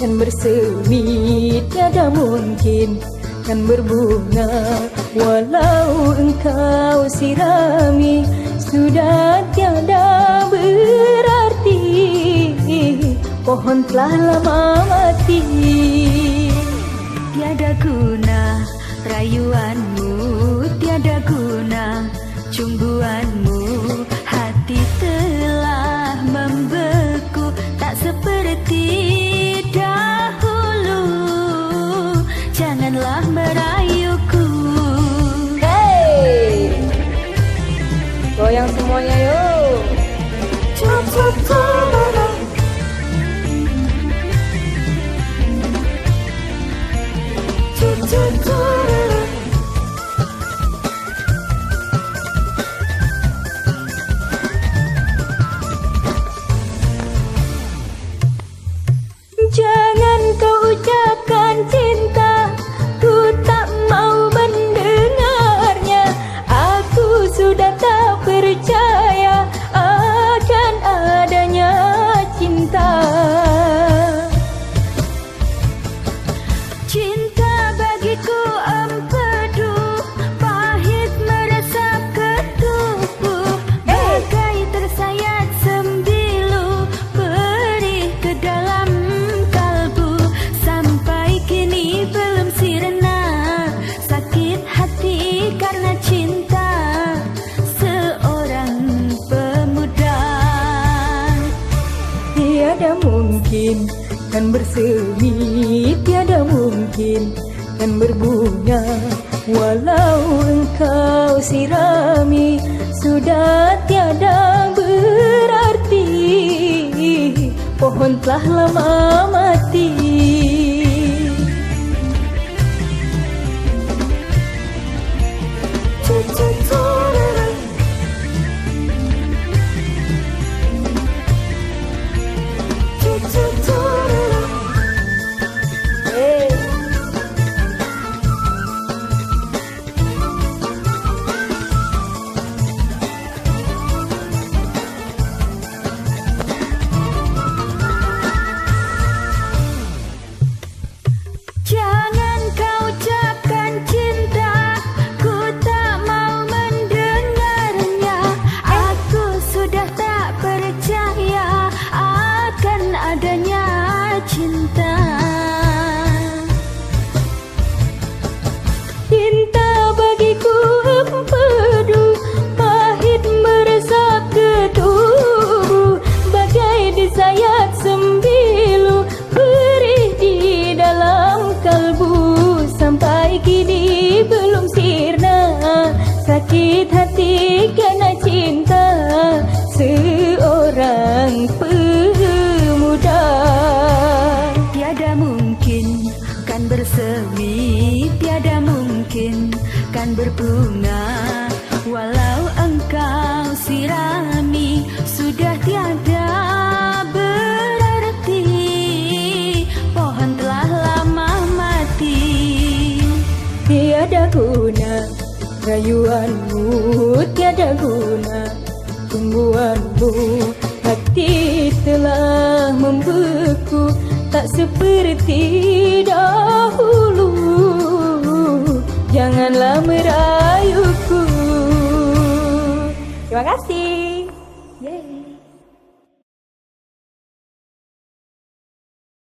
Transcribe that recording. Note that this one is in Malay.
kan bersemi tiada mungkin. Kan berbunga walau engkau sirami. Sudah tiada berarti. Pohon telah lama mati janganlah merayuku. Hey! Goyang semuanya yuk cop cop mungkin kan bersemi tiada mungkin kan berbunga walau engkau sirami sudah tiada berarti. Pohon telah lama mati sakit hati kena cinta. Seorang pemuda. Tiada mungkin kan bersemi tiada mungkin kan berbunga rayuanmu tiada guna. Tumbuhanmu hati telah membeku. Tak seperti dahulu. Janganlah merayuku. Terima kasih. Yeay.